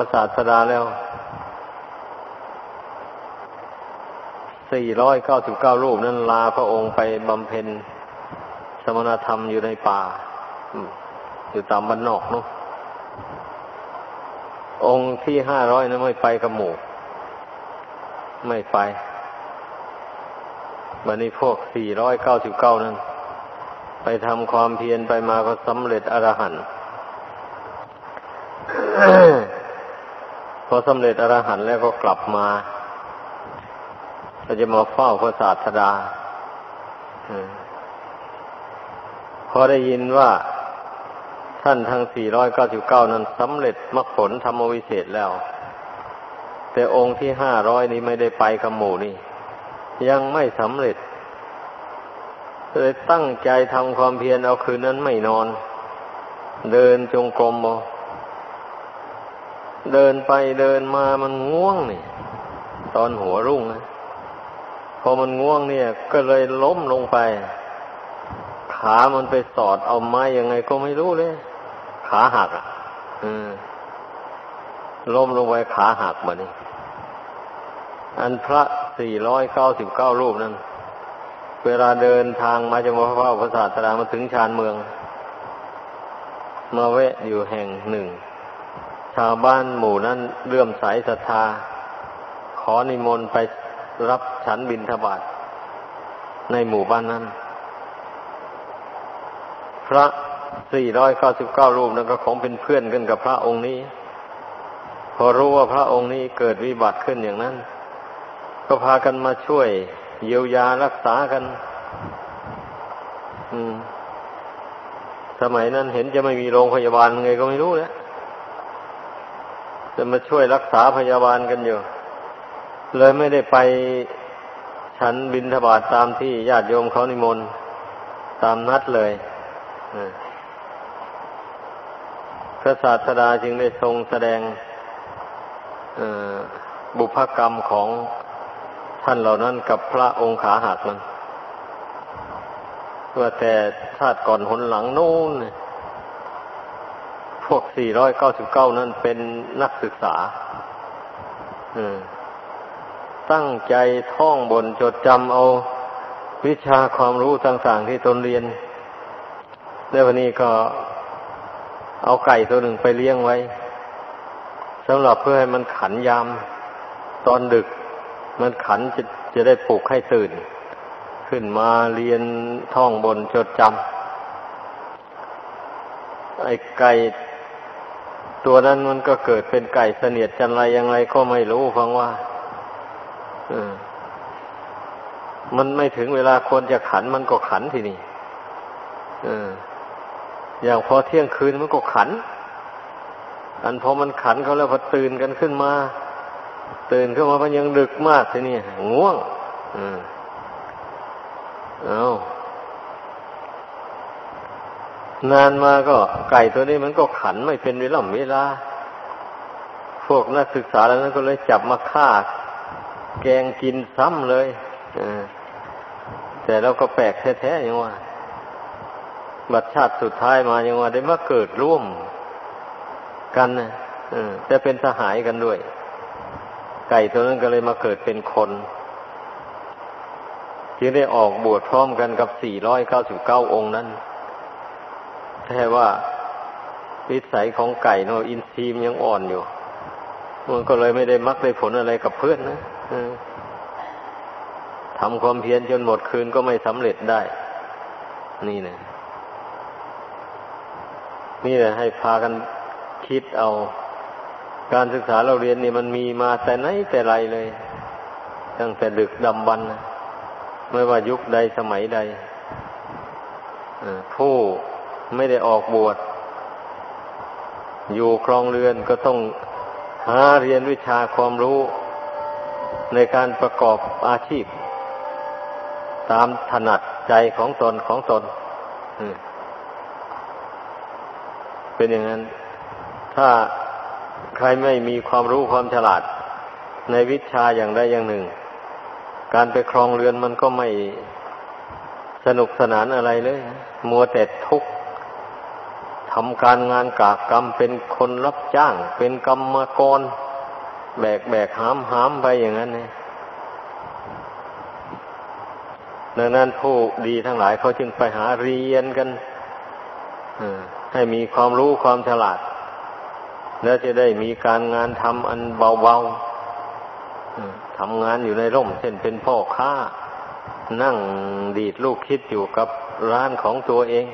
ระศาสดาแล้วสี่ร้อยเก้าสิบเก้ารูปนั้นลาพระองค์ไปบำเพ็ญสมณธรรมอยู่ในป่าอยู่ตามบ้านนอกเนาะองค์ที่ห้าร้อยนั้นไม่ไปกับหมู่ ไม่ไปบันนี้พวกสี่ร้อยเก้าสิบเก้านั้น ไปทำความเพียรไปมาก็สำเร็จอรหันต์ พอสำเร็จอรหันต์แล้วก็กลับมาก็จะมาเฝ้าพระศาสดาพอได้ยินว่าท่านทั้ง 499 นั้นสำเร็จมรรคผลธรรมวิเศษแล้ว แต่องค์ที่ 500 นี้ไม่ได้ไปกับหมู่นี่ ยังไม่สำเร็จเลยตั้งใจทำความเพียรเอาคืนนั้นไม่นอน เดินจงกรมบ เดินไปเดินมามันง่วงนี่ ตอนหัวรุ่งนะพอมันง่วงเนี่ย ก็เลยล้มลงไป ขามันไปสอดเอาไม้ยังไงก็ไม่รู้เลย ขาหักอะล้มลงไปขาหักมานี่อันพระสี่ร้อยเก้าสิบเก้ารูปนั้น เวลาเดินทางมาจากพระพระศาสดามาถึงชานเมือง มาแวะอยู่แห่งหนึ่ง ชาวบ้านหมู่นั้นเลื่อมใสศรัทธา ขอนิมนต์ไปรับฉันบินทบาทในหมู่บ้านนั้น พระสี่ร้อยเก้าสิบเก้ารูปนั้นก็คงเป็นเพื่อนกันกับพระองค์นี้ พอรู้ว่าพระองค์นี้เกิดวิบัติขึ้นอย่างนั้น ก็พากันมาช่วย เยียวยารักษากัน อืม สมัยนั้นเห็นจะไม่มีโรงพยาบาลไงก็ไม่รู้แล้ว จะมาช่วยรักษาพยาบาลกันอยู่ เลยไม่ได้ไปฉันบินทบาทตามที่ญาติโยมเขานิมนต์ตามนัดเลยพระศาสดาจึงได้ทรงแสดงบุพกรรมของท่านเหล่านั้นกับพระองค์ขาหักนั้นว่าแต่ชาติก่อนหนหลังนู้น วก 499 นั้นเป็นนักศึกษาตั้งใจท่องบนจดจำเอาวิชาความรู้ต่างๆที่ตนเรียน แล้ววันนี้ก็เอาไก่ตัวหนึ่งไปเลี้ยงไว้สำหรับเพื่อให้มันขันยามตอนดึก มันขันจะจะได้ปลุกให้ตื่น ขึ้นมาเรียนท่องบนจดจำไอ้ไก่ ตัวนั้นมันก็เกิดเป็นไก่เสนียดจันไรยังไงก็ไม่รู้ฟังว่ามันไม่ถึงเวลาควรจะขันมันก็ขันทีนี่อย่างพอเที่ยงคืนมันก็ขัน อันพอมันขันเขาแล้วพอตื่นกันขึ้นมา ตื่นขึ้นมามันยังดึกมากทีนี่ง่วง อืมเอา นานมาก็ไก่ตัวนี้มันก็ขันไม่เป็นเวลาเวลา พวกนักศึกษาแล้วนั้นก็เลยจับมาฆ่า แกงกินซ้ำเลยแต่เราก็แปลกแท้ๆอย่างว่า บัดชาติสุดท้ายมายังว่า ได้มาเกิดร่วมกันนะแต่เป็นสหายกันด้วย ไก่ตัวนั้นก็เลยมาเกิดเป็นคนจึงได้ออกบวชพร้อมกันกับ 499 องค์นั้น แต่ว่าวิสัยของไก่โนาะอินทรีมยังอ่อนอยู่มันก็เลยไม่ได้มักได้ผลอะไรกับเพื่อนนะทำความเพียรจนหมดคืนก็ไม่สำเร็จได้ นี่นะนี่แหละให้พากันคิดเอา การศึกษาเราเรียนนี่มันมีมาแต่ไหนแต่ไรเลย ตั้งแต่ดึกดำบรรไม่ว่ายุคใดสมัยใดผู้ ไม่ได้ออกบวช อยู่ครองเรือนก็ต้องหาเรียนวิชาความรู้ในการประกอบอาชีพ ตามถนัดใจของตนของตน เป็นอย่างนั้น ถ้าใครไม่มีความรู้ความฉลาด ในวิชาอย่างใดอย่างหนึ่ง การไปครองเรือนมันก็ไม่สนุกสนานอะไรเลย มัวแต่ทุกข์ ทำการงานกากกรรมเป็นคนรับจ้าง เป็นกรรมกร แบกแบกหามหามไปอย่างนั้นเนี่ยดังนั้นผู้ดีทั้งหลายเขาจึงไปหาเรียนกันให้มีความรู้ความฉลาด แล้วจะได้มีการงานทำอันเบาๆทำงานอยู่ในร่ม เช่นเป็นพ่อค้า นั่งดีดลูกคิดอยู่กับร้านของตัวเอง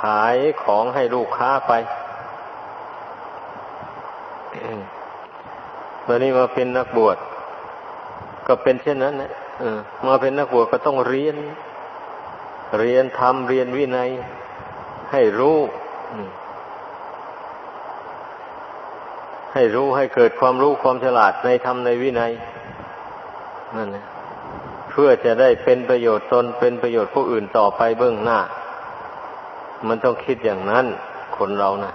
ขายของให้ลูกค้าไปตอนนี้มาเป็นนักบวชก็เป็นเช่นนั้นนะมาเป็นนักบวชก็ต้องเรียน เรียนทำเรียนวินัย ให้รู้ให้รู้ให้เกิดความรู้ความฉลาดในธรรมในวินัยนั่นนะเพื่อจะได้เป็นประโยชน์ตนเป็นประโยชน์ผู้อื่นต่อไปเบื้องหน้า มันต้องคิดอย่างนั้น คนเรานะ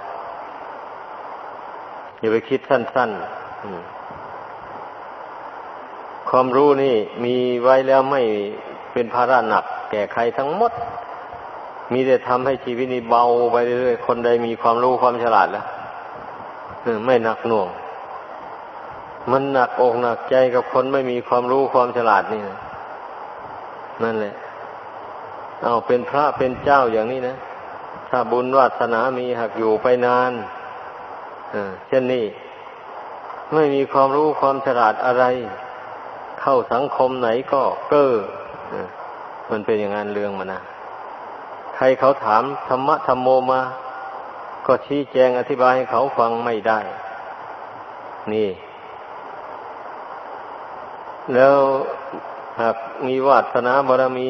อย่าไปคิดสั้นๆความรู้นี่ มีไว้แล้วไม่เป็นภาระหนัก แก่ใครทั้งหมด มีแต่ทำให้ชีวิตนี้เบาไปเรื่อยๆคนใดมีความรู้ความฉลาดแล้วไม่หนักหน่วง มันหนักอกหนักใจกับคนไม่มีความรู้ความฉลาดนี่นะนั่นแหละ เอาเป็นพระเป็นเจ้าอย่างนี้นะ ถ้าบุญวาสนามีหักอยู่ไปนานเช่นนี้ ไม่มีความรู้ความฉลาดอะไร เข้าสังคมไหนก็เก้อมันเป็นอย่างนั้นเรื่องมันนะใครเขาถามธรรมะธรรมโมมา ก็ชี้แจงอธิบายให้เขาฟังไม่ได้ นี่ แล้วหากมีวาสนาบารมี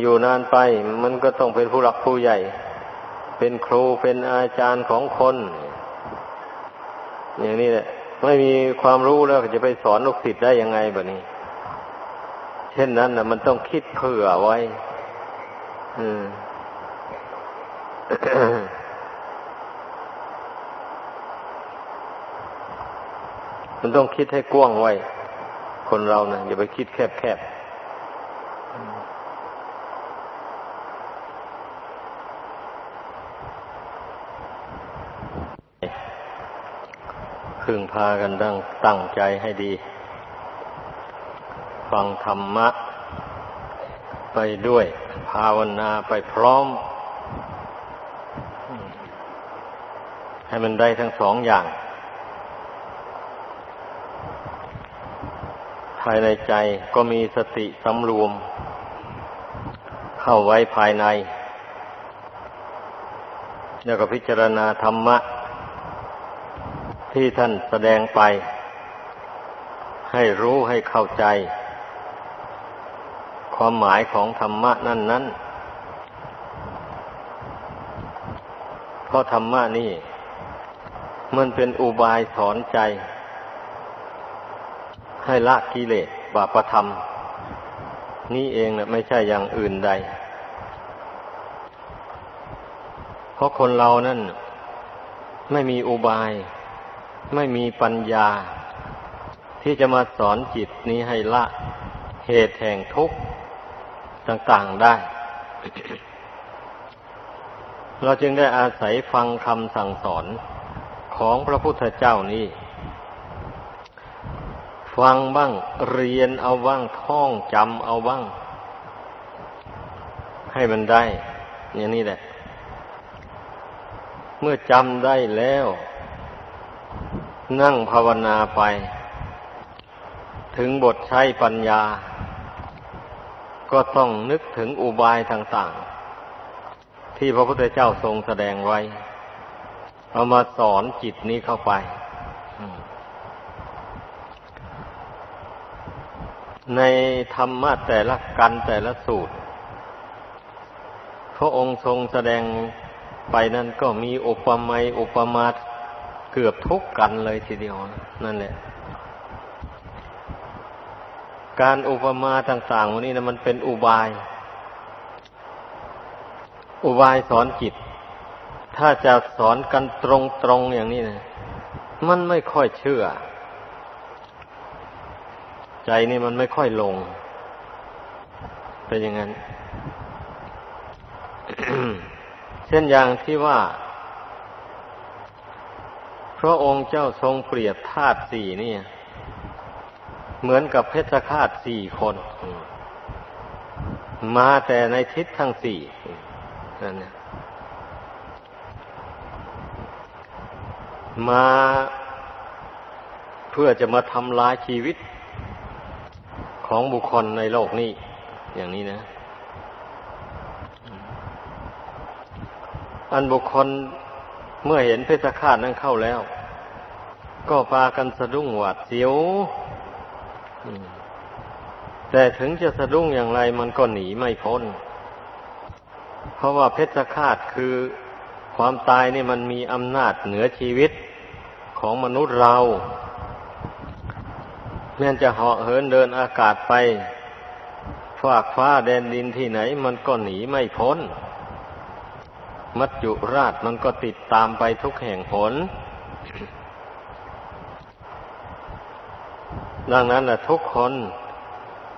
อยู่นานไป มันก็ต้องเป็นผู้หลักผู้ใหญ่ เป็นครูเป็นอาจารย์ของคน อย่างนี้แหละไม่มีความรู้แล้วจะไปสอนลูกศิษย์ได้ยังไงแบบนี้ เช่นนั้นนะมันต้องคิดเผื่อไว้มันต้องคิดให้กว้างไว้ คนเรานะอย่าไปคิดแคบๆ พึงพากันตั้งตั้งใจให้ดี ฟังธรรมะ ไปด้วย ภาวนาไปพร้อม ให้มันได้ทั้งสองอย่าง ภายในใจก็มีสติสำรวม เข้าไว้ภายใน แล้วก็พิจารณาธรรมะ ที่ท่านแสดงไป ให้รู้ให้เข้าใจ ความหมายของธรรมะนั่นนั้นเพราะธรรมะนี่ มันเป็นอุบายสอนใจ ให้ละกิเลสบาปธรรม นี่เองนะไม่ใช่อย่างอื่นใด เพราะคนเรานั่นไม่มีอุบาย ไม่มีปัญญา ที่จะมาสอนจิตนี้ให้ละเหตุแห่งทุกข์ต่างๆได้ เราจึงได้อาศัยฟังคำสั่งสอนของพระพุทธเจ้านี้ ฟังบ้างเรียนเอาบ้างท่องจำเอาบ้าง ให้มันได้ อย่างนี้แหละ เมื่อจำได้แล้ว นั่งภาวนาไป ถึงบทใช้ปัญญา ก็ต้องนึกถึงอุบายต่างๆ ที่พระพุทธเจ้าทรงแสดงไว้ เอามาสอนจิตนี้เข้าไปในธรรมะแต่ละกันแต่ละสูตร พระองค์ทรงแสดงไปนั้นก็มีอุปมาอุปมา เกือบทุกกันเลยทีเดียวนั่นแหละ การอุปมาต่างๆวันนี้นะมันเป็นอุบาย อุบายสอนจิต ถ้าจะสอนกันตรงๆอย่างนี้นะมันไม่ค่อยเชื่อ ใจนี่มันไม่ค่อยลง เป็นอย่างนั้น เช่นอย่างที่ว่า พระองค์เจ้าทรงเปรียบธาตุสี่นี่เหมือนกับเพชฌฆาตสี่คน มาแต่ในทิศทั้งสี่นั่นเนี่ยมาเพื่อจะมาทำลายชีวิตของบุคคลในโลกนี้ อย่างนี้นะ อันบุคคล เมื่อเห็นเพชฌฆาตนั้นเข้าแล้ว ก็พากันสะดุ้งหวาดเสียวแต่ถึงจะสะดุ้งอย่างไรมันก็หนีไม่พ้น เพราะว่าเพชฌฆาตคือความตายนี่มันมีอำนาจเหนือชีวิตของมนุษย์เราแม้จะเหาะเหินเดินอากาศไปฟากฟ้าแดนดินที่ไหนมันก็หนีไม่พ้น มัจจุราชมันก็ติดตามไปทุกแห่งผลดังนั้นแหละทุกคน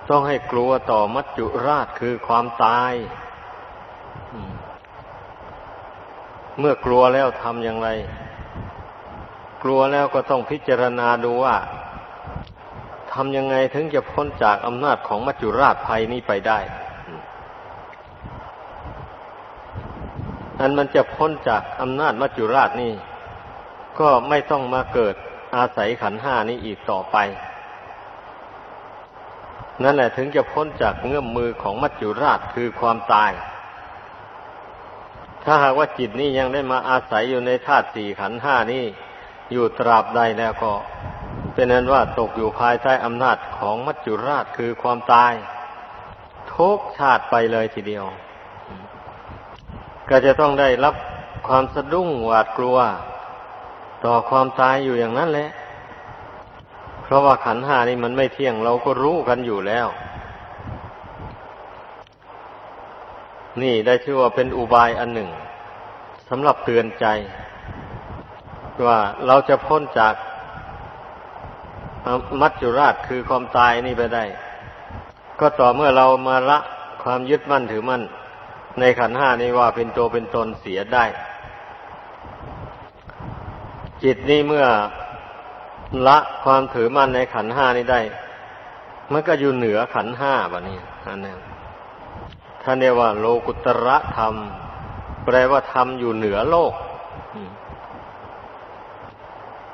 ต้องให้กลัวต่อมัจจุราชคือความตาย เมื่อกลัวแล้วทำอย่างไร กลัวแล้วก็ต้องพิจารณาดูว่าทำยังไงถึงจะพ้นจากอำนาจของมัจจุราชภัยนี้ไปได้ อันมันจะพ้นจากอำนาจมัจจุราชนี่ ก็ไม่ต้องมาเกิดอาศัยขันห้านี้อีกต่อไป นั่นแหละถึงจะพ้นจากเงื้อมมือของมัจจุราชคือความตาย ถ้าหากว่าจิตนี้ยังได้มาอาศัยอยู่ในธาตุสี่ขันห้านี้ อยู่ตราบใดแล้วก็ เป็นนั้นว่าตกอยู่ภายใต้อำนาจของมัจจุราชคือความตาย ทุกชาติไปเลยทีเดียว ก็จะต้องได้รับความสะดุ้งหวาดกลัว ต่อความตายอยู่อย่างนั้นแหละ เพราะว่าขันหานี่มันไม่เที่ยงเราก็รู้กันอยู่แล้ว นี่ได้ชื่อว่าเป็นอุบายอันหนึ่งสำหรับเตือนใจ ว่าเราจะพ้นจากมัจจุราชคือความตายนี่ไปได้ ก็ต่อเมื่อเรามาละความยึดมั่นถือมั่น ในขันห้านี้ว่าเป็นตัวเป็นตนเสียได้ จิตนี้เมื่อละความถือมั่นในขันห้านี้ได้ มันก็อยู่เหนือขันห้าแบบนี้อันนี้ท่านเรียกว่า โลกุตระธรรม แปลว่าธรรมอยู่เหนือโลก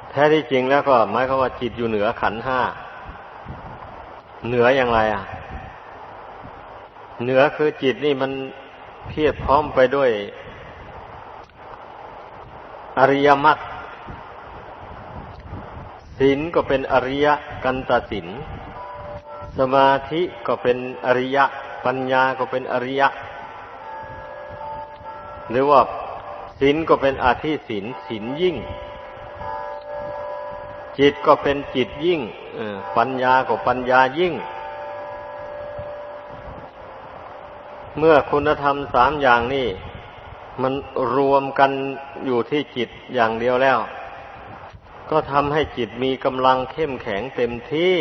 แท้ที่จริงแล้วก็หมายความว่าจิตอยู่เหนือขันห้า เหนืออย่างไร อะ เหนือคือจิตนี่มัน เพียบพร้อมไปด้วย อริยมรรคศีลก็เป็นอริยกันตศีลสมาธิก็เป็นอริยปัญญาก็เป็นอริยหรือว่าศีลก็เป็นอาธิศีลศีลยิ่ง จิตก็เป็นจิตยิ่งปัญญาก็ปัญญายิ่ง เมื่อคุณธรรมสามอย่างนี้ มันรวมกันอยู่ที่จิตอย่างเดียวแล้ว ก็ทำให้จิตมีกำลังเข้มแข็งเต็มที่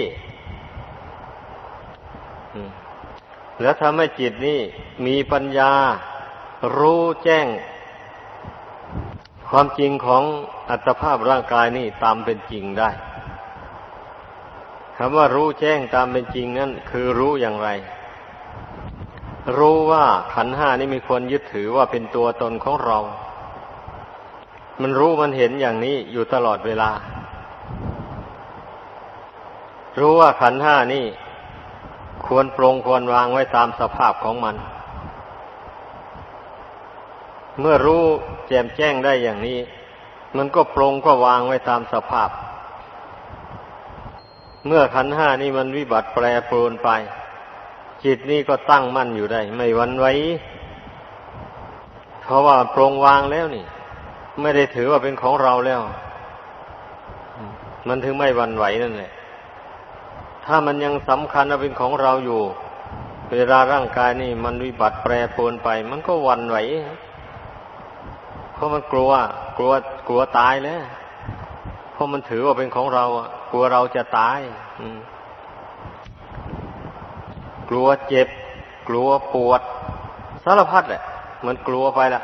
แล้วทำให้จิตนี่มีปัญญา รู้แจ้ง ความจริงของอัตภาพร่างกายนี่ตามเป็นจริงได้คำว่ารู้แจ้งตามเป็นจริงนั่นคือรู้อย่างไร รู้ว่าขันห้านี่มีควรยึดถือว่าเป็นตัวตนของเรา มันรู้มันเห็นอย่างนี้อยู่ตลอดเวลา รู้ว่าขันห้านี่ควรปรงควรวางไว้ตามสภาพของมัน เมื่อรู้แจ่มแจ้งได้อย่างนี้ มันก็ปรงก็วางไว้ตามสภาพ เมื่อขันห้านี่มันวิบัติแปรปรวนไป จิตนี่ก็ตั้งมั่นอยู่ได้ ไม่วันไหวเพราะว่าปรงวางแล้วนี่ ไม่ได้ถือว่าเป็นของเราแล้ว มันถึงไม่วันไหวนั่นแหละถ้ามันยังสำคัญว่าเป็นของเราอยู่ เวลาร่างกายนี่ มันวิบัติแปรปรวนไป มันก็วันไหวเพราะมันกลัว กลัวกลัวตายแล้วเพราะมันถือว่าเป็นของเรากลัวเราจะตาย กลัวเจ็บ กลัวปวด สารพัดแหละ มันกลัวไปละ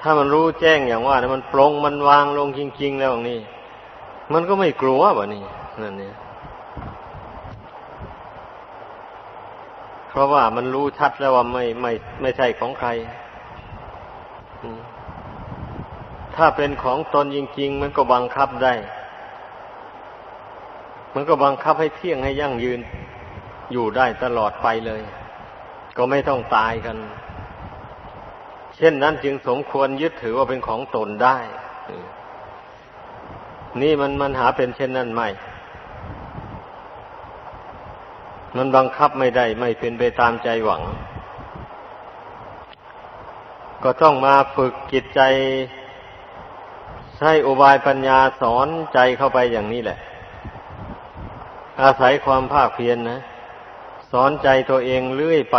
ถ้ามันรู้แจ้งอย่างว่ามันปรงมันวางลงจริง ๆ แล้วนี่ มันก็ไม่กลัววะนี่นั่นเนี่ยเพราะว่ามันรู้ชัดแล้วว่าไม่ไม่ไม่ใช่ของใคร ถ้าเป็นของตนจริง ๆ มันก็บังคับได้ มันก็บังคับให้เที่ยงให้ยั่งยืน อยู่ได้ตลอดไปเลย ก็ไม่ต้องตายกัน เช่นนั้นจึงสมควรยึดถือว่าเป็นของตนได้ นี่มันมันหาเป็นเช่นนั้นไม่ มันบังคับไม่ได้ ไม่เป็นไปตามใจหวัง ก็ต้องมาฝึกจิตใจใช้อุบายปัญญาสอนใจเข้าไปอย่างนี้แหละ อาศัยความภาคเพียรนนะสอนใจตัวเองเรื่อยไป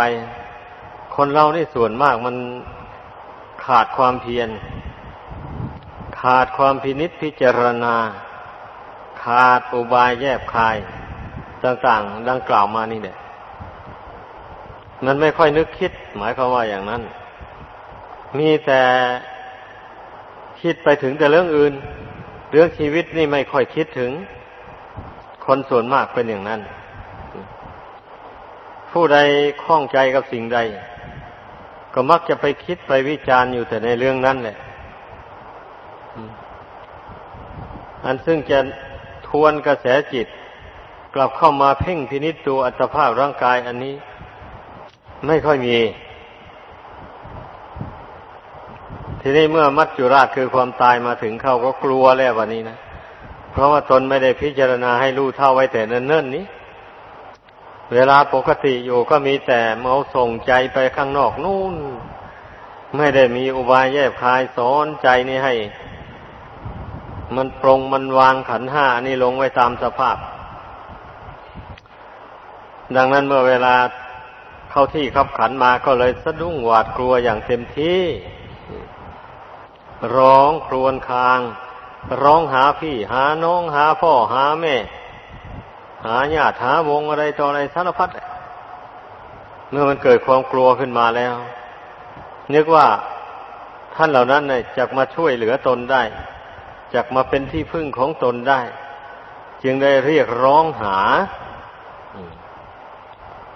คนเรานี่ส่วนมากมันขาดความเพียร ขาดความพินิษพิจารณา ขาดอุบายแยบคาย ต่างๆ ดังกล่าวมานี่เนี่ยมันไม่ค่อยนึกคิด หมายความว่าอย่างนั้น มีแต่คิดไปถึงแต่เรื่องอื่น เรื่องชีวิตนี่ไม่ค่อยคิดถึง คนส่วนมากเป็นอย่างนั้น ผู้ใดคล้องใจกับสิ่งใด ก็มักจะไปคิดไปวิจารณ์อยู่แต่ในเรื่องนั้นแหละ อันซึ่งจะทวนกระแสจิต กลับเข้ามาเพ่งพินิจดูอัตภาพร่างกายอันนี้ ไม่ค่อยมี ทีนี้เมื่อมัจจุราชคือความตายมาถึงเขาก็กลัวแล้ววันนี้นะ เพราะว่าตนไม่ได้พิจารณาให้รู้เท่าไว้แต่เนิ่นๆนี้ เวลาปกติอยู่ก็มีแต่เมาส่งใจไปข้างนอกนู่น ไม่ได้มีอุบายแยบคายสอนใจนี่ให้ มันปรงมันวางขันห้านี่ลงไว้ตามสภาพ ดังนั้นเมื่อเวลาเข้าที่ขับขันมาก็เลยสะดุ้งหวาดกลัวอย่างเต็มที่ ร้องครวญคราง ร้องหาพี่ หาน้องหาพ่อหาแม่ หาญาติหาวงอะไรต่ออะไรสารพัดเมื่อมันเกิดความกลัวขึ้นมาแล้วนึกว่าท่านเหล่านั้นเนี่ยจะมาช่วยเหลือตนได้จะมาเป็นที่พึ่งของตนได้ จึงได้เรียกร้องหา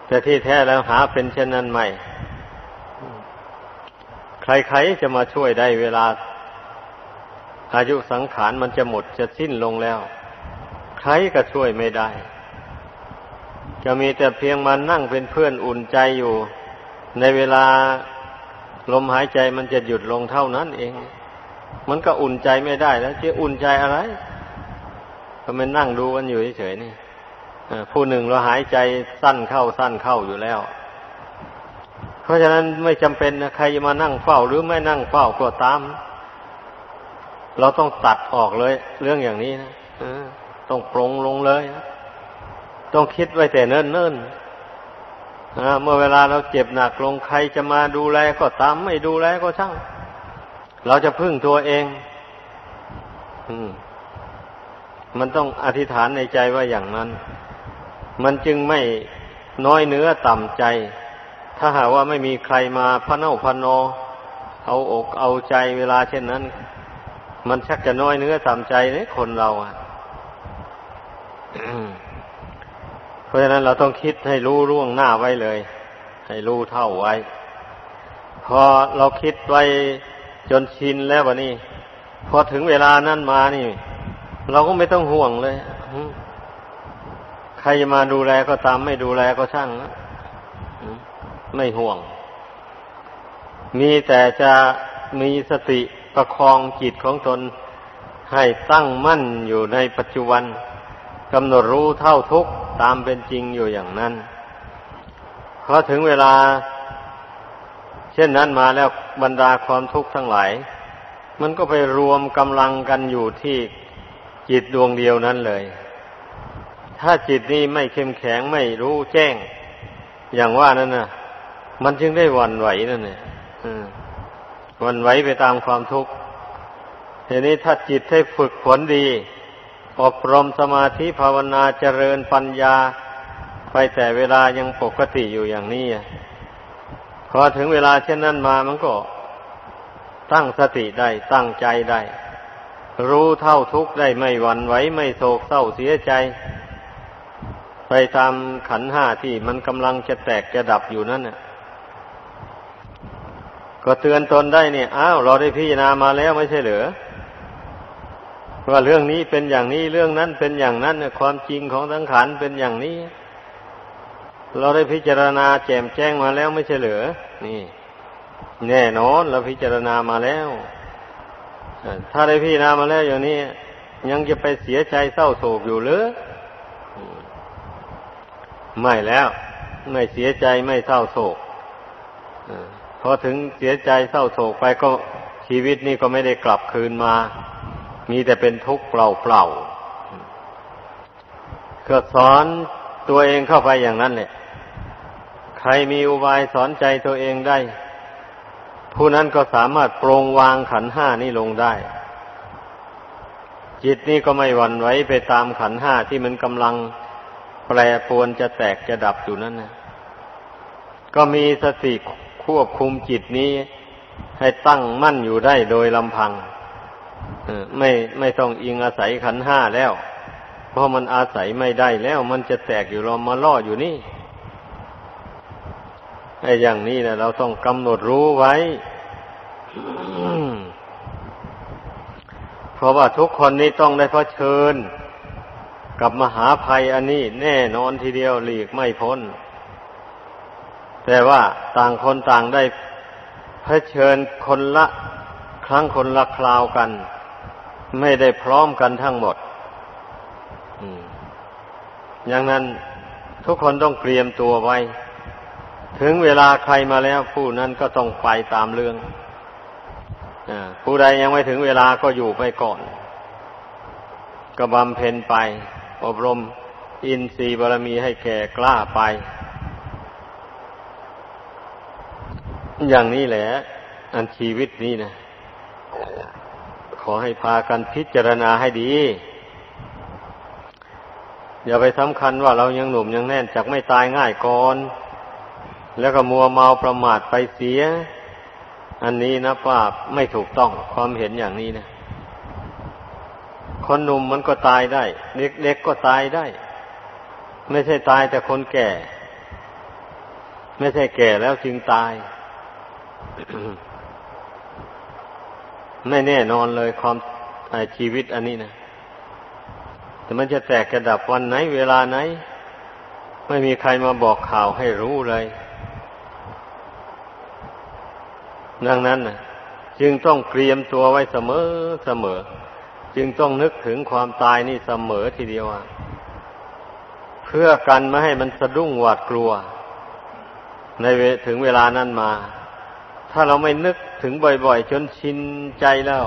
แต่ที่แท้แล้วหาเป็นเช่นนั้นไม่ ใครๆจะมาช่วยได้เวลา อายุสังขารมันจะหมดจะสิ้นลงแล้ว ใครก็ช่วยไม่ได้ จะมีแต่เพียงมานั่งเป็นเพื่อนอุ่นใจอยู่ ในเวลาลมหายใจมันจะหยุดลงเท่านั้นเอง มันก็อุ่นใจไม่ได้แล้วจะอุ่นใจอะไรก็มันนั่งดูกันอยู่เฉยๆนี่ผู้หนึ่งเราหายใจสั้นเข้าสั้นเข้าอยู่แล้ว เพราะฉะนั้นไม่จำเป็นนะใครจะมานั่งเฝ้าหรือไม่นั่งเฝ้าก็ตาม เราต้องตัดออกเลย เรื่องอย่างนี้นะต้องปรงลงเลยต้องคิดไว้แต่เนิ่นเนิ่นเมื่อเวลาเราเจ็บหนักลงใครจะมาดูแลก็ตามไม่ดูแลก็ช่าง เราจะพึ่งตัวเองมันต้องอธิษฐานในใจว่าอย่างนั้น มันจึงไม่น้อยเนื้อต่ำใจ ถ้าหากว่าไม่มีใครมาพะเนาพะนอเอาอกเอาใจเวลาเช่นนั้น มันชักจะน้อยเนื้อต่ำใจเนี่ยคนเราอะเพราะฉะนั้นเราต้องคิดให้รู้ร่วงหน้าไว้เลย ให้รู้เท่าไว้ พอเราคิดไว้จนชินแล้ววะนี่พอถึงเวลานั้นมานี่ เราก็ไม่ต้องห่วงเลยใครจะมาดูแลก็ตามไม่ดูแลก็ช่างนะไม่ห่วง มีแต่จะมีสติ ประคองจิตของตนให้ตั้งมั่นอยู่ในปัจจุบันกำหนดรู้เท่าทุกตามเป็นจริงอยู่อย่างนั้นพอถึงเวลา เช่นนั้นมาแล้วบรรดาความทุกข์ทั้งหลาย มันก็ไปรวมกำลังกันอยู่ที่จิตดวงเดียวนั้นเลย ถ้าจิตนี้ไม่เข้มแข็งไม่รู้แจ้ง อย่างว่านั่นน่ะ มันจึงได้วันไหวนั่นเนี่ย วันไหวไปตามความทุกข์ทีนี้ถ้าจิตให้ฝึกฝนดี อบรมสมาธิภาวนาเจริญปัญญา ไปแต่เวลายังปกติอยู่อย่างนี้พอถึงเวลาเช่นนั้นมามันก็ ตั้งสติได้ตั้งใจได้ รู้เท่าทุกข์ได้ไม่หวั่นไหวไม่โศกเศร้าเสียใจ ไปตามขันห้าที่มันกำลังจะแตกจะดับอยู่นั่นน่ะ ก็เตือนตนได้เนี่ยอ้าวเราได้พิจารณามาแล้วไม่ใช่เหรือว่าเรื่องนี้เป็นอย่างนี้เรื่องนั้นเป็นอย่างนั้นความจริงของสังขารเป็นอย่างนี้ เราได้พิจารณาแจ่มแจ้งมาแล้วไม่ใช่เหรือนี่ แน่นอนเราพิจารณามาแล้วถ้าได้พิจารณามาแล้วอย่างนี้ ยังจะไปเสียใจเศร้าโศกอยู่หรือไม่แล้ว ไม่เสียใจไม่เศร้าโศก อถึงเสียใจเศร้าโศกไปก็ชีวิตนี้ก็ไม่ได้กลับคืนมา มีแต่เป็นทุกข์เปล่าๆก็สอนตัวเองเข้าไปอย่างนั้นแหละใครมีอุบายสอนใจตัวเองได้ ผู้นั้นก็สามารถปรงวางขันห้านี้ลงได้ จิตนี้ก็ไม่หวั่นไหวไปตามขันห้าที่มันกำลังแปรปวนจะแตกจะดับอยู่นั่นนะก็มีสติ ควบคุมจิตนี้ให้ตั้งมั่นอยู่ได้โดยลำพังไม่ไม่ต้องอิงอาศัยขันห้าแล้ว เพราะมันอาศัยไม่ได้แล้ว มันจะแตกอยู่รอมาล่ออยู่นี่ไอ้อย่างนี้นะเราต้องกำหนดรู้ไว้ เพราะว่าทุกคนนี้ต้องได้เผชิญ กับมหาภัยอันนี้แน่นอนทีเดียวหลีกไม่พ้น แต่ว่าต่างคนต่างได้เผชิญคนละครั้งคนละคราวกัน ไม่ได้พร้อมกันทั้งหมดอย่างนั้นทุกคนต้องเตรียมตัวไว้ ถึงเวลาใครมาแล้วผู้นั้นก็ต้องไปตามเรื่องผู้ใดยังไม่ถึงเวลาก็อยู่ไปก่อน ก็บำเพ็ญไป อบรมอินทรีย์บารมีให้แก่กล้าไป อย่างนี้แหละ อันชีวิตนี้นะขอให้พากันพิจารณาให้ดี อย่าไปสำคัญว่าเรายังหนุ่มยังแน่นจากไม่ตายง่ายก่อน แล้วก็มัวเมาประมาทไปเสีย อันนี้นะป้าไม่ถูกต้องความเห็นอย่างนี้นะคนหนุ่มมันก็ตายได้ เด็กๆก็ตายได้ ไม่ใช่ตายแต่คนแก่ ไม่ใช่แก่แล้วจึงตาย ไม่แน่นอนเลยความชีวิตอันนี้นะแต่มันจะแตกกระดับวันไหน เวลาไหน ไม่มีใครมาบอกข่าวให้รู้เลย ดังนั้นนะจึงต้องเตรียมตัวไว้เสมอเสมอ จึงต้องนึกถึงความตายนี่เสมอทีเดียวเพื่อกันไม่ให้มันสะดุ้งหวาดกลัว ในถึงเวลานั้นมา ถ้าเราไม่นึกถึงบ่อย ๆ จนชินใจแล้ว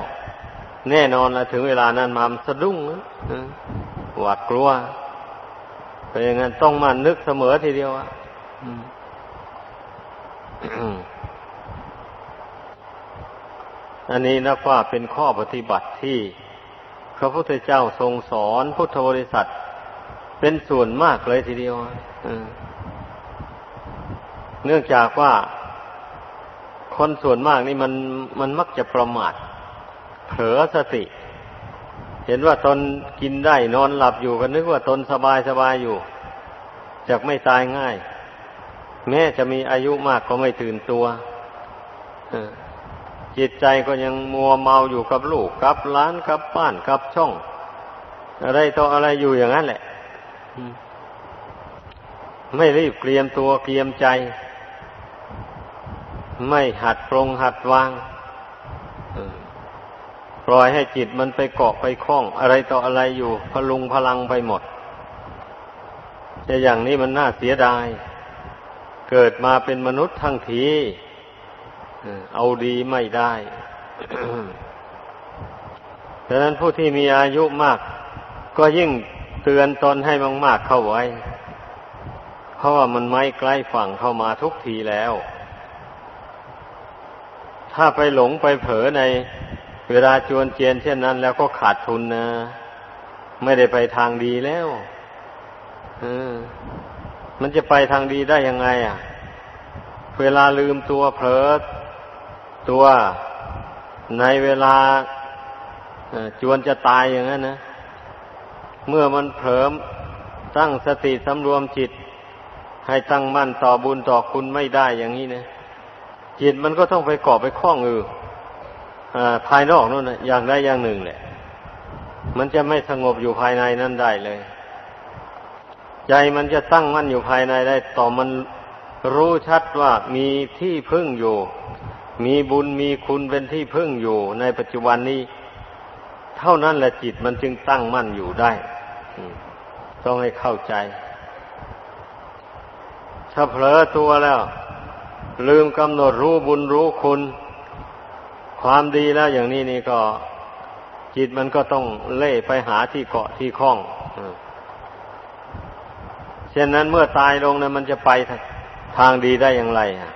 แน่นอนละถึงเวลานั้นมามสะดุ้งหวาดกลัวเพราะอย่างนั้นต้องมานึกเสมอทีเดียวอะอันนี้นับว่าเป็นข้อปฏิบัติที่ พระพุทธเจ้าทรงสอนพุทธบริษัท เป็นส่วนมากเลยทีเดียวเนื่องจากว่า คนส่วนมากนี่มันมันมักจะประมาทเผลอสติ เห็นว่าตนกินได้นอนหลับอยู่ก็นึกว่าตนสบายสบายอยู่จะไม่ตายง่าย แม้จะมีอายุมากก็ไม่ตื่นตัวจิตใจก็ยังมัวเมาอยู่กับลูกกับล้านกับป้านกับช่อง อะไรต่ออะไรอยู่อย่างนั้นแหละ ไม่รีบเตรียมตัวเตรียมใจ ไม่หัดปรงหัดวางปล่อยให้จิตมันไปเกาะไปคล้อง อะไรต่ออะไรอยู่ พลุงพลังไปหมดแต่อย่างนี้มันน่าเสียดาย เกิดมาเป็นมนุษย์ทั้งทีเอาดีไม่ได้ดังนั้นผู้ที่มีอายุมาก ก็ยิ่งเตือนตนให้มาก ๆเข้าไว้ เพราะว่ามันไม่ใกล้ฝั่งเข้ามาทุกทีแล้ว ถ้าไปหลงไปเผลอในเวลาจวนเจียนเช่นนั้น แล้วก็ขาดทุนนะ ไม่ได้ไปทางดีแล้วอมันจะไปทางดีได้ยังไง อะ เวลาลืมตัวเผลอตัวในเวลาจวนจะตายอย่างนั้นนะ เมื่อมันเผลอตั้งสติสำรวมจิต ให้ตั้งมั่นต่อบุญต่อคุณไม่ได้อย่างนี้นะ จิตมันก็ต้องไปเกาะไปคล้องอยู่ภายนอกนู่นนะอย่างใดอย่างหนึ่งแหละ มันจะไม่สงบอยู่ภายในนั่นได้เลย ใจมันจะตั้งมั่นอยู่ภายในได้ ต่อมันรู้ชัดว่ามีที่พึ่งอยู่ มีบุญมีคุณเป็นที่พึ่งอยู่ ในปัจจุบันนี้ เท่านั้นแหละจิตมันจึงตั้งมั่นอยู่ได้ต้องให้เข้าใจ ถ้าเผลอตัวแล้ว ลืมกำหนดรู้บุญรู้คุณ ความดีแล้วอย่างนี้นี่ก็จิตมันก็ต้องเล่ไปหาที่เกาะที่คล้องเช่นนั้นเมื่อตายลงนะมันจะไปทางดีได้อย่างไรอะ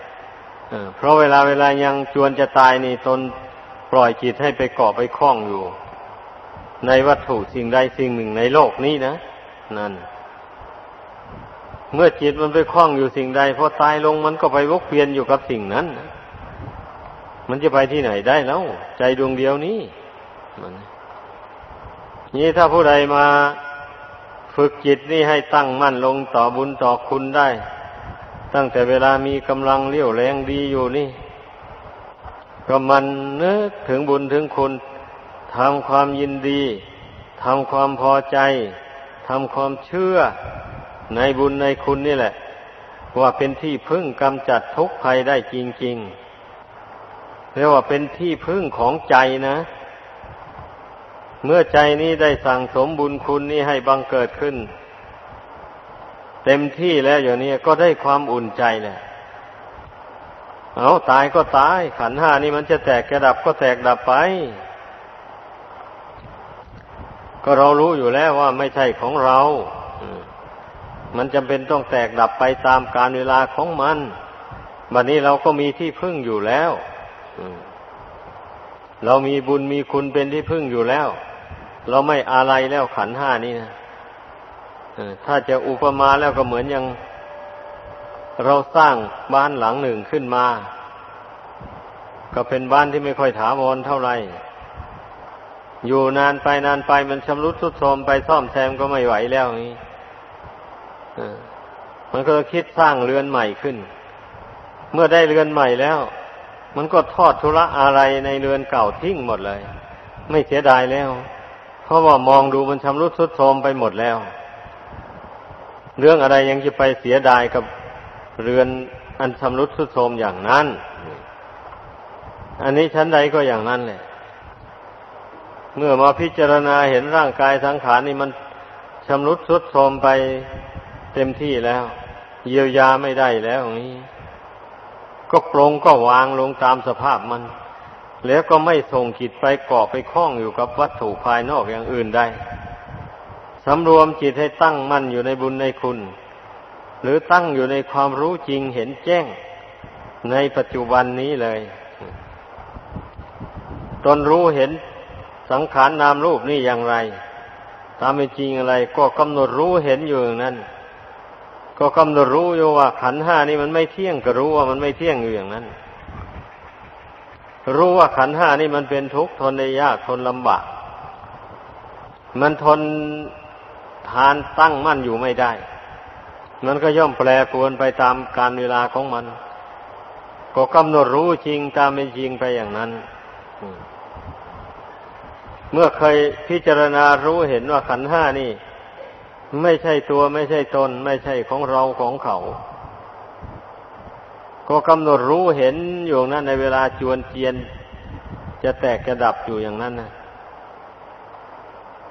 เพราะเวลาเวลายังจวนจะตายนี่ตนปล่อยจิตให้ไปเกาะไปคล้องอยู่ ในวัตถุสิ่งใดสิ่งหนึ่งในโลกนี้นะ นั่น เมื่อจิตมันไปคล้องอยู่สิ่งใดพอตายลงมันก็ไปวกเวียนอยู่กับสิ่งนั้น มันจะไปที่ไหนได้แล้ว ใจดวงเดียวนี้นี่ถ้าผู้ใดมาฝึกจิตนี่ให้ตั้งมั่นลงต่อบุญต่อคุณได้ ตั้งแต่เวลามีกำลังเลี้ยวแรงดีอยู่นี่ ก็มันนึกถึงบุญถึงคุณทำความยินดีทำความพอใจทำความเชื่อ ในบุญในคุณนี่แหละ ว่าเป็นที่พึ่งกำจัดทุกข์ภัยได้จริงๆเรียกว่าเป็นที่พึ่งของใจนะ เมื่อใจนี้ได้สั่งสมบุญคุณนี้ให้บังเกิดขึ้น เต็มที่แล้วอย่างนี้ก็ได้ความอุ่นใจแหละเอาตายก็ตาย ขันห้านี่มันจะแตกกระดับก็แตกดับไป ก็เรารู้อยู่แล้วว่าไม่ใช่ของเรา มันจำเป็นต้องแตกดับไปตามการเวลาของมันบัดนนี้เราก็มีที่พึ่งอยู่แล้วเรามีบุญมีคุณเป็นที่พึ่งอยู่แล้ว เราไม่อะไรแล้วขันห้านี่นะถ้าจะอุปมาแล้วก็เหมือนอย่างเราสร้างบ้านหลังหนึ่งขึ้นมา ก็เป็นบ้านที่ไม่ค่อยถาวรเท่าไหร่ อยู่นานไปนานไปมันชำรุดทรุดโทรมไปซ่อมแซมก็ไม่ไหวแล้วนี้ มันก็คิดสร้างเรือนใหม่ขึ้น เมื่อได้เรือนใหม่แล้ว มันก็ทอดธุระอะไรในเรือนเก่าทิ้งหมดเลย ไม่เสียดายแล้ว เพราะว่ามองดูมันชำรุดทรุดโทรมไปหมดแล้ว เรื่องอะไรยังจะไปเสียดายกับเรือนอันชำรุดทรุดโทรมอย่างนั้น อันนี้ชั้นใดก็อย่างนั้นแหละเมื่อมาพิจารณาเห็นร่างกายสังขารนี่มันชำรุดทรุดโทรมไป เต็มที่แล้ว เยียวยาไม่ได้แล้วนี้ ก็ปรงก็วางลงตามสภาพมัน แล้วก็ไม่ส่งจิตไปเกาะไปคล้องอยู่กับวัตถุภายนอกอย่างอื่นได้สำรวมจิตให้ตั้งมั่นอยู่ในบุญในคุณ หรือตั้งอยู่ในความรู้จริงเห็นแจ้งในปัจจุบันนี้เลย ตนรู้เห็นสังขารนามรูปนี่อย่างไร ตามเป็นจริงอะไร ก็กำหนดรู้เห็นอยู่อย่างนั้น ก็กำหนดรู้อยู่ว่า ขันห้านี่มันไม่เที่ยงก็รู้ว่ามันไม่เที่ยงอยู่อย่างนั้น รู้ว่าขันห้านี่มันเป็นทุกข์ทนได้ยากทนลำบาก มันทนทานตั้งมั่นอยู่ไม่ได้ มันก็ย่อมแปรปรวนไปตามการเวลาของมัน ก็กำหนดรู้จริงตามเป็นจริงไปอย่างนั้น เมื่อเคยพิจารณารู้เห็นว่าขันห้านี่ ไม่ใช่ตัวไม่ใช่ตน ไม่ใช่ของเราของเขา ก็กำหนดรู้เห็นอยู่นั้นในเวลาจวนเจียน จะแตกกระดับอยู่อย่างนั้นนะ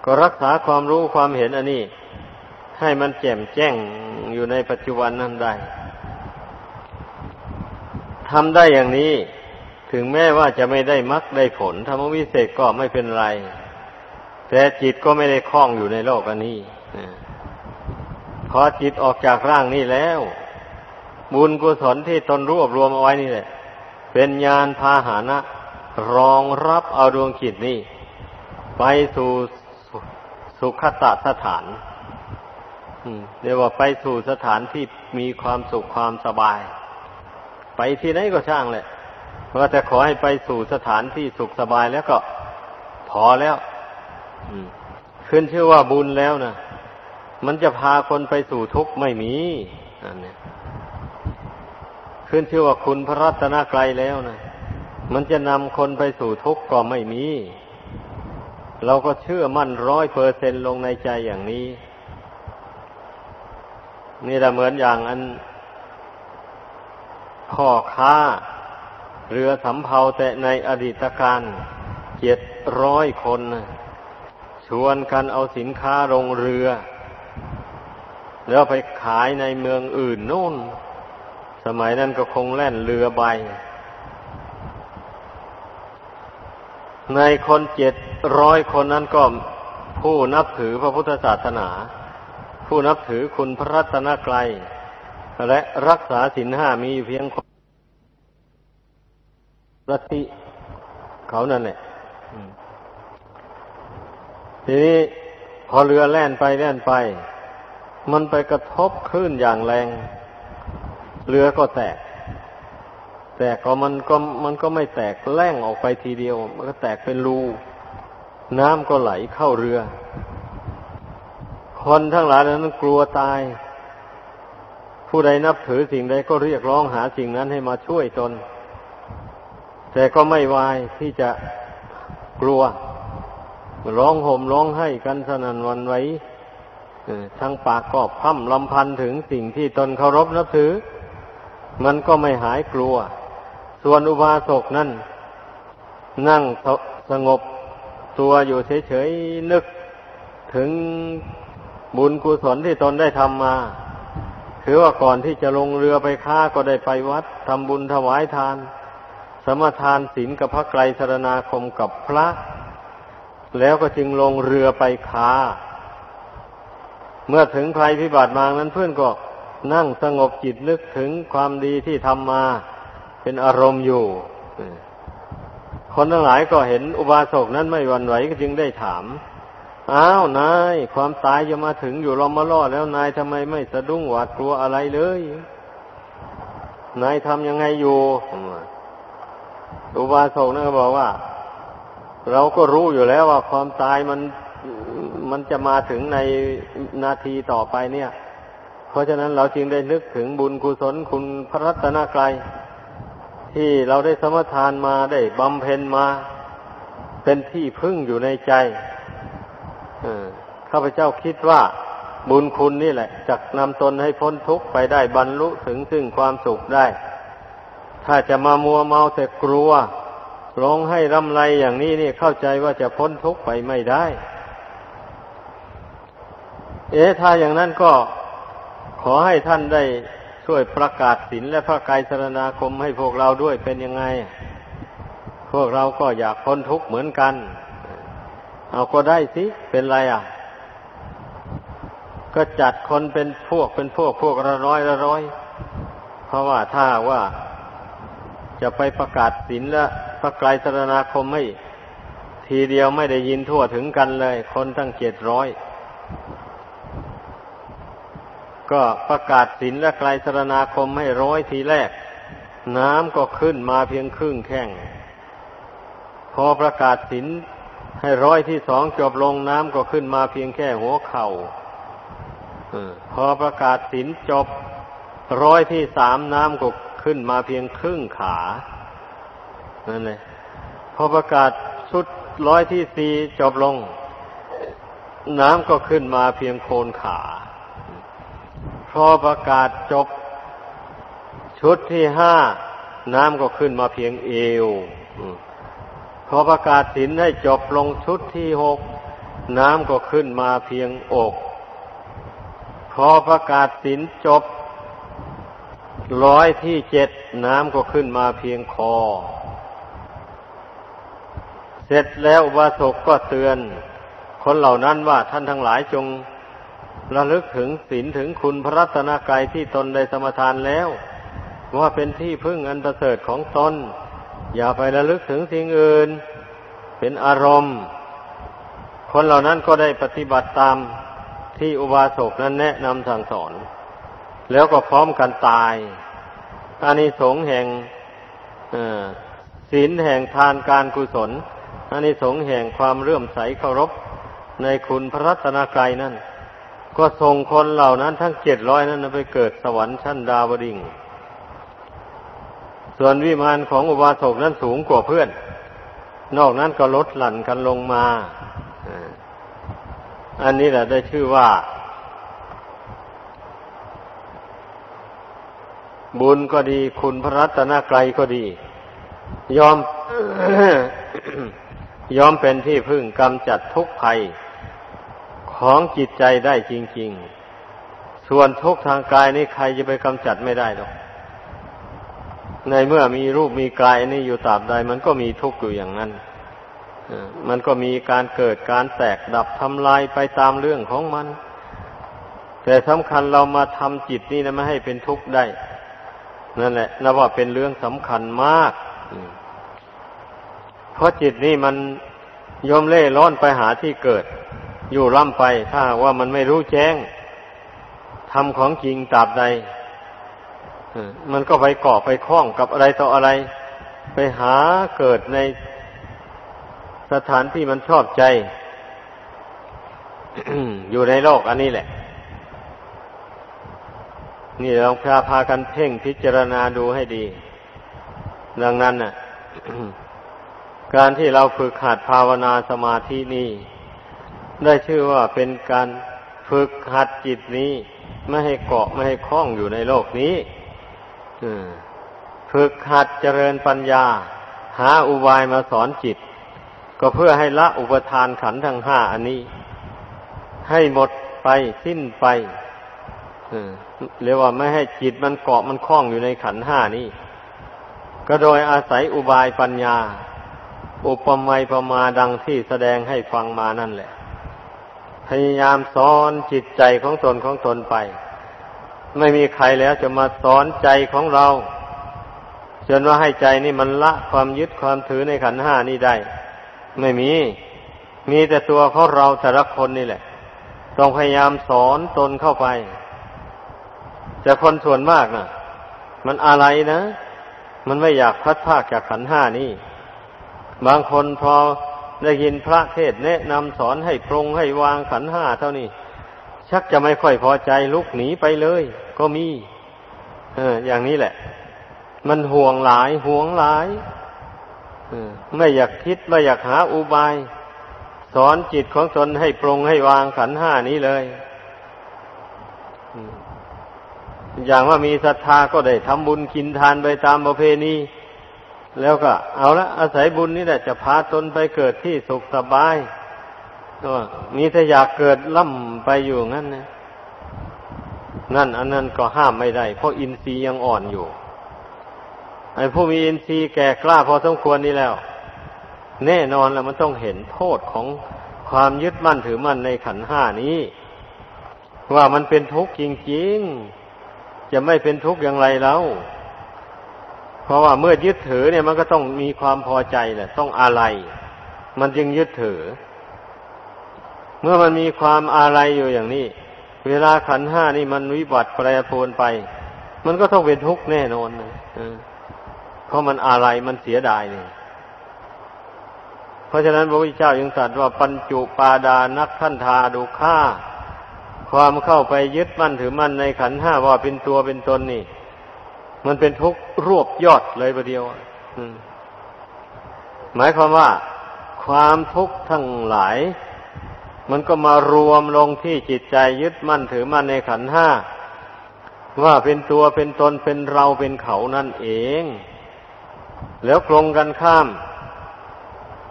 ก็รักษาความรู้ความเห็นอันนี้ ให้มันแจ่มแจ้งอยู่ในปัจจุบันนั้นได้ทำได้อย่างนี้ถึงแม้ว่าจะไม่ได้มรรคได้ผลธรรมวิเศษก็ไม่เป็นไร แต่จิตก็ไม่ได้คล้องอยู่ในโลกอันนี้ พอจิตออกจากร่างนี้แล้ว บุญกุศลที่ตนรวบรวมเอาไว้นี่แหละ เป็นญาณพาหานะ รองรับเอาดวงจิตนี้ ไปสู่สุขตสถานเรียกว่าไปสู่สถานที่มีความสุขความสบาย ไปที่ไหนก็ช่างแหละว่าแต่ขอให้ไปสู่สถานที่สุขสบายแล้วก็พอแล้วขึ้นชื่อว่าบุญแล้วนะ มันจะพาคนไปสู่ทุกข์ไม่มีอันนี้ขึ้นชื่อว่าคุณพระรัตนกรัยแล้วนะมันจะนำคนไปสู่ทุกข์ก็ไม่มี เราก็เชื่อมั่นร้อยเปอร์เซนลงในใจอย่างนี้ นี่แหละเหมือนอย่างอันพ่อค้า เรือสำเภาแต่ในอดีตการเจ็ดร้อยคน ชวนกันเอาสินค้าลงเรือ แล้วไปขายในเมืองอื่นนู่น สมัยนั้นก็คงแล่นเรือใบ ในคนเจ็ดร้อยคนนั้นก็ผู้นับถือพระพุทธศาสนา ผู้นับถือคุณพระรัตนกรัยและรักษาศีลห้ามีเพียงคนรัติเขานั่นแหละทีนี้พอเรือแล่นไปแล่นไป มันไปกระทบคลื่นอย่างแรง เรือก็แตก แต่ก็มันก็มันก็ไม่แตกแล่งออกไปทีเดียว มันก็แตกเป็นรู น้ำก็ไหลเข้าเรือ คนทั้งหลายนั้นกลัวตาย ผู้ใดนับถือสิ่งใดก็เรียกร้องหาสิ่งนั้นให้มาช่วยตน แต่ก็ไม่วายที่จะกลัว ร้องห่มร้องให้กันสนั่นวันไหว ทั้งปากก็พั่มลำพันถึงสิ่งที่ตนเคารพนับถือ มันก็ไม่หายกลัว ส่วนอุบาสกนั่น นั่งสงบตัวอยู่เฉยๆนึกถึงบุญกุศลที่ตนได้ทำมาคือว่าก่อนที่จะลงเรือไปค้าก็ได้ไปวัดทำบุญถวายทาน สมทานศีลกับพระไกรสรณาคมกับพระ แล้วก็จึงลงเรือไปคา เมื่อถึงภัยพิบัติมานั้นเพื่อนก็นั่งสงบจิตนึกถึงความดีที่ทำมาเป็นอารมณ์อยู่ คนทั้งหลายก็เห็นอุบาสกนั้นไม่หวั่นไหวก็จึงได้ถาม อ้าวนาย ความตายจะมาถึงอยู่ลมมาล่อแล้วนายทำไมไม่สะดุ้งหวาดกลัวอะไรเลย นายทำยังไงอยู่ อุบาสกนั่นก็บอกว่า เราก็รู้อยู่แล้วว่าความตายมัน มันจะมาถึงในนาทีต่อไปเนี่ย เพราะฉะนั้นเราจึงได้นึกถึงบุญกุศลคุณพระรัตนกรัยที่เราได้สมทานมาได้บำเพ็ญมา เป็นที่พึ่งอยู่ในใจข้าพเจ้าคิดว่าบุญคุณนี่แหละจะนำตนให้พ้นทุกข์ไปได้บรรลุถึงซึ่งความสุขได้ ถ้าจะมามัวเมาแต่กลัวร้องให้ร่ำไรอย่างนี้นี่เข้าใจว่าจะพ้นทุกข์ไปไม่ได้ เอ๊ะถ้าอย่างนั้นก็ขอให้ท่านได้ช่วยประกาศศีลและพระกายสรณาคมให้พวกเราด้วยเป็นยังไง พวกเราก็อยากพ้นทุกข์เหมือนกัน เอาก็ได้สิ เป็นไรอะ ก็จัดคนเป็นพวกเป็นพวกพวกละร้อยละร้อย เพราะว่าถ้าว่าจะไปประกาศศีลและพระไกรสรณาคมไม่ทีเดียวไม่ได้ยินทั่วถึงกันเลย คนตั้งเจ็ดร้อย ก็ประกาศศีลและไกรสรณาคมให้ร้อยทีแรก น้ำก็ขึ้นมาเพียงครึ่งแข้ง พอประกาศศีลให้ร้อยที่สองจบลงน้ำก็ขึ้นมาเพียงแค่หัวเข่าพอประกาศศีลจบร้อยที่สามน้ำก็ขึ้นมาเพียงครึ่งขานั่นเลยพอประกาศชุดร้อยที่สี่จบลง น้ำก็ขึ้นมาเพียงโคนขา พอประกาศจบ ชุดที่ห้าน้ำก็ขึ้นมาเพียงเอวพอประกาศสินให้จบลงชุดที่หกน้ำก็ขึ้นมาเพียงอก พอประกาศสินจบร้อยที่เจ็ดน้ำก็ขึ้นมาเพียงคอ เสร็จแล้วอุบาสกก็เตือน คนเหล่านั้นว่าท่านทั้งหลายจง ระลึกถึงศีลถึงคุณพระรัตนกายที่ตนได้สมทานแล้ว ว่าเป็นที่พึ่งอันประเสริฐของตน อย่าไประลึกถึงสิ่งอื่น เป็นอารมณ์ คนเหล่านั้นก็ได้ปฏิบัติตามที่อุบาสกนั้นแนะนำสั่งสอน แล้วก็พร้อมกันตายอานิสงส์แห่งศีลแห่งทานการกุศลอันนี้สงแห่งความเรื่อมใสเคารพในคุณพระรัตนกรัยนั่น ก็ส่งคนเหล่านั้นทั้งเจ็ดร้อยนั้นไปเกิดสวรรค์ชั้นดาวดิง ส่วนวิมานของอุบาสกนั้นสูงกว่าเพื่อน นอกนั้นก็ลดหลั่นกันลงมา อันนี้แหละได้ชื่อว่า บุญก็ดีคุณพระรัตนกรัยก็ดี ยอมยอมเป็นที่พึ่งกำจัดทุกภัย ของจิตใจได้จริง ๆ ส่วนทุกทางกายนี่ใครจะไปกำจัดไม่ได้หรอก ในเมื่อมีรูปมีกายนี่อยู่ตราบใด มันก็มีทุกข์อยู่อย่างนั้นมันก็มีการเกิดการแตกดับทำลายไปตามเรื่องของมัน แต่สำคัญเรามาทำจิตนี่นะไม่ให้เป็นทุกข์ได้ นั่นแหละนับว่าเป็นเรื่องสำคัญมาก เพราะจิตนี่มันยอมเล่ร้อนไปหาที่เกิด อยู่ร่ำไป ถ้าว่ามันไม่รู้แจ้งทำของจริงตราบใดมันก็ไปเกาะไปคล้องกับอะไรต่ออะไร ไปหาเกิดในสถานที่มันชอบใจ อยู่ในโลกอันนี้แหละ นี่ลองพาพากันเพ่งพิจารณาดูให้ดี ดังนั้นน่ะ การที่เราฝึกหัดภาวนาสมาธินี้ ได้ชื่อว่าเป็นการฝึกหัดจิตนี้ไม่ให้เกาะไม่ให้คล้องอยู่ในโลกนี้ฝึกหัดเจริญปัญญา หาอุบายมาสอนจิต ก็เพื่อให้ละอุปทานขันทั้งห้าอันนี้ ให้หมดไปสิ้นไปเรียกว่าไม่ให้จิตมันเกาะมันคล้องอยู่ในขันห้านี้ ก็โดยอาศัยอุบายปัญญา อุปมาประมาดังที่แสดงให้ฟังมานั่นแหละ พยายามสอนจิตใจของตนของตนไป ไม่มีใครแล้วจะมาสอนใจของเราจนว่าให้ใจนี่มันละความยึดความถือในขันห้านี่ได้ ไม่มี มีแต่ตัวของเราแต่ละคนนี่แหละ ต้องพยายามสอนตนเข้าไป แต่คนส่วนมากนะ่ะ มันอะไรนะ มันไม่อยากพัดภาคจากขันห้านี่ บางคนพอ ได้ยินพระเทศแนะนำสอนให้ปรงให้วางขันห้าเท่านี้ ชักจะไม่ค่อยพอใจลุกหนีไปเลย ก็มีเอออย่างนี้แหละ มันห่วงหลายห่วงหลายไม่อยากคิดไม่อยากหาอุบาย สอนจิตของตนให้ปรงให้วางขันห้านี้เลยอย่างว่ามีศรัทธาก็ได้ทำบุญกินทานไปตามประเพณี แล้วก็เอาละอาศัยบุญนี่แหละจะพาตนไปเกิดที่สุขสบายก็มีแต่อยากเกิดล่ำไปอยู่งั้นนะนั่นอันนั้นก็ห้ามไม่ได้ เพราะอินทรีย์ยังอ่อนอยู่ไอ้ผู้มีอินทรีย์แก่กล้าพอสมควรนี่แล้ว แน่นอนแล้วมันต้องเห็นโทษของความยึดมั่นถือมั่นในขันห้านี้ ว่ามันเป็นทุกข์จริงๆ จะไม่เป็นทุกข์อย่างไรแล้ว เพราะว่าเมื่อยึดถือเนี่ยมันก็ต้องมีความพอใจแหละต้องอะไร มันจึงยึดถือ เมื่อมันมีความอะไรอยู่อย่างนี้ เวลาขันห้านี่มันวิบัติแปรปรวนไป มันก็ต้องเป็นทุกข์แน่นอนนะเพราะมันอะไรมันเสียดายเนี่ยเพราะฉะนั้นพระพุทธเจ้ายังตรัสว่าปัญจุปาดานักขันธาดูค่า ความเข้าไปยึดมั่นถือมั่นในขันห้าว่าเป็นตัวเป็นตนนี่ มันเป็นทุกข์รวบยอดเลยประเดียวหมายความว่า ความทุกข์ทั้งหลาย มันก็มารวมลงที่จิตใจยึดมั่นถือมั่นในขันห้าว่าเป็นตัวเป็นตนเป็นเราเป็นเขานั่นเอง แล้วกลงกันข้าม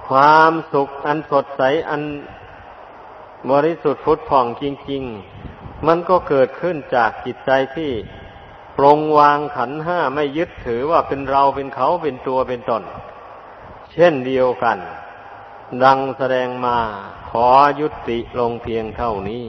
ความสุขอันสดใสอันบริสุทธิ์ฟุดผ่องจริง ๆ มันก็เกิดขึ้นจากจิตใจที่ ปรงวางขันห้าไม่ยึดถือว่าเป็นเราเป็นเขาเป็นตัวเป็นตน เช่นเดียวกัน ดังแสดงมาขอยุติลงเพียงเท่านี้